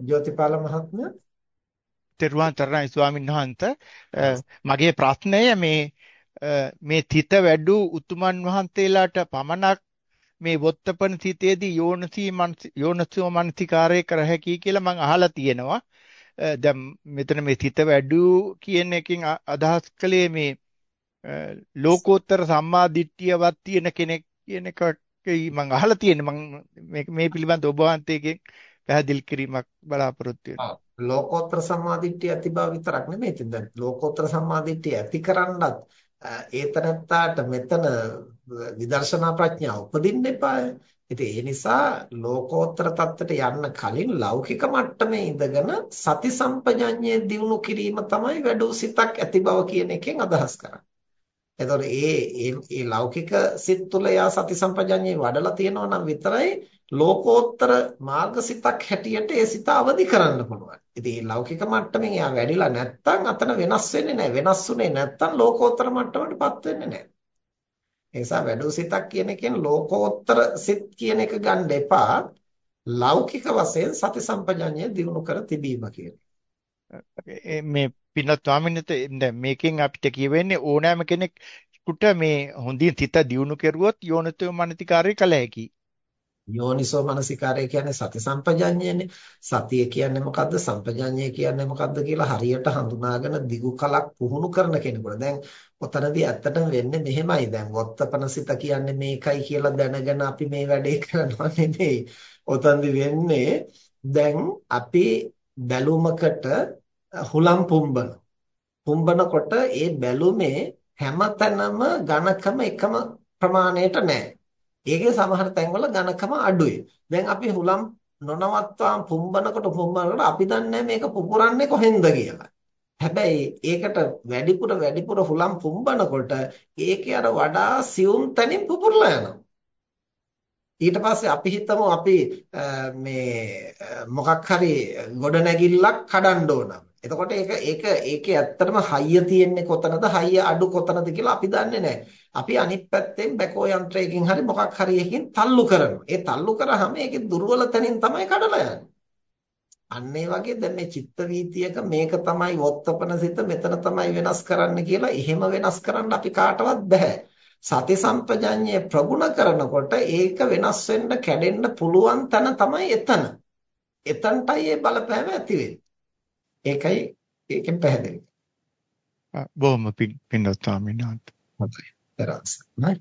ජෝතිපාල මහත්මයා? තෙරුවන් තරණයි ස්වාමීන් වහන්සේ. මගේ ප්‍රශ්නය මේ මේ තිත වැඩු උතුමන් වහන්සේලාට පමණක් මේ වොත්තපන සිතේදී යෝනසී යෝනසෝ මනසිකාරය කර හැකි කියලා මම අහලා තියෙනවා. දැන් මෙතන මේ තිත වැඩු කියන එකෙන් අදහස් කළේ මේ ලෝකෝත්තර සම්මා දිට්ඨියවත් තියෙන කෙනෙක් කියන එක මම අහලා තියෙන්නේ. මම මේ පිළිබඳ ඔබ වහන්සේගෙන් පැහැදිලි කිරීමක් බලාපොරොත්තු වෙනවා. ලෝකෝත්තර සම්මාදිට්ඨිය ඇති බව විතරක් නෙමෙයි. ඉතින් දැන් ලෝකෝත්තර සම්මාදිට්ඨිය ඇති කරන්නත් ඒතනත්තාට මෙතන විදර්ශනා ප්‍රඥාව උපදින්න එපාය. ඉතින් ඒ නිසා ලෝකෝත්තර தත්තට යන්න කලින් ලෞකික මට්ටමේ ඉඳගෙන සති සම්පජඤ්ඤය දිනු කිරීම තමයි වැඩෝ සිතක් ඇති බව කියන එකෙන් අදහස් කරන්නේ. එතකොට ඒ ඒ ලෞකික සිත් තුළ යා සති සම්පජඤ්ඤේ වඩලා තියෙනවා නම් විතරයි ලෝකෝත්තර මාර්ගසිතක් හැටියට ඒ සිත අවදි කරන්න පුළුවන්. ඉතින් මේ ලෞකික මට්ටමින් එයා වැඩිලා නැත්තම් අතන වෙනස් වෙන්නේ නැහැ. වෙනස්ුනේ නැත්තම් ලෝකෝත්තර මට්ටමටපත් වෙන්නේ නැහැ. ඒ නිසා වැඩෝ සිතක් කියන එකෙන් ලෝකෝත්තර සිත් කියන එක ගන්න එපා. ලෞකික වශයෙන් සති සම්පජඤ්ඤය දිනු කර තිබීම කියන මේ පින්වත් ස්වාමීන් වහන්සේ මේකෙන් අපිට කියවෙන්නේ ඕනෑම කෙනෙකුට මේ හොඳින් සිත දියුණු කෙරුවොත් යෝනිතෝ මනසිකාරය කළ හැකියි. යෝනිසෝ මනසිකාරය කියන්නේ සති සම්පජඤ්ඤයනේ. සතිය කියන්නේ මොකද්ද? සම්පජඤ්ඤය කියන්නේ මොකද්ද කියලා හරියට හඳුනාගෙන දිගු කලක් පුහුණු කරන කෙනෙකුට. දැන් ඔතනදී ඇත්තටම වෙන්නේ මෙහෙමයි. දැන් වොත්තපන සිත කියන්නේ මේකයි කියලා දැනගෙන අපි මේ වැඩේ කරනවා නෙමෙයි. ඔතනදී වෙන්නේ දැන් අපි බැලුමකට හුලම් පුම්බන. පුම්බනකොට ඒ බැලුමේ හැමතැනම ඝනකම එකම ප්‍රමාණයට නැහැ. ඒකේ සමහර තැන්වල ඝනකම අඩුයි. දැන් අපි හුලම් නොනවත්වාම පුම්බනකොට පුම්බනකොට අපි දන්නේ මේක පුපුරන්නේ කොහෙන්ද කියලා. හැබැයි ඒකට වැඩිපුර වැඩිපුර හුලම් පුම්බනකොට ඒකේ අර වඩා සියුම් තැනින් පුපුරලා යනවා. ඊට පස්සේ අපි හිතමු අපි මේ මොකක් හරි ගොඩනැගිල්ලක් කඩන්න ඕන. එතකොට ඒක ඒක ඒකේ ඇත්තටම හයිය තියෙන්නේ කොතනද හයිය අඩු කොතනද කියලා අපි දන්නේ නැහැ. අපි අනිත් පැත්තෙන් බැකෝ යන්ත්‍රයකින් හරි මොකක් හරි එකකින් තල්ලු කරනවා. ඒ තල්ලු කරාම ඒකේ දුර්වල තැනින් තමයි කඩලා යන්නේ. අන්න ඒ වගේ දැන් මේ චිත්ත වීතියක මේක තමයි වොත්තපන සිත මෙතන තමයි වෙනස් කරන්න කියලා එහෙම වෙනස් කරන්න අපි කාටවත් බෑ. සති සම්පජඤ්ඤය ප්‍රගුණ කරනකොට ඒක වෙනස් වෙන්න කැඩෙන්න පුළුවන් තැන තමයි එතන. එතනටයි ඒ බලපෑම ඇති වෙන්නේ. ඒකයි ඒකෙන් පැහැදිලි. බොහොම පින් පින්වත් ස්වාමීන් වහන්සේ. හොඳයි. දරස්. නයි.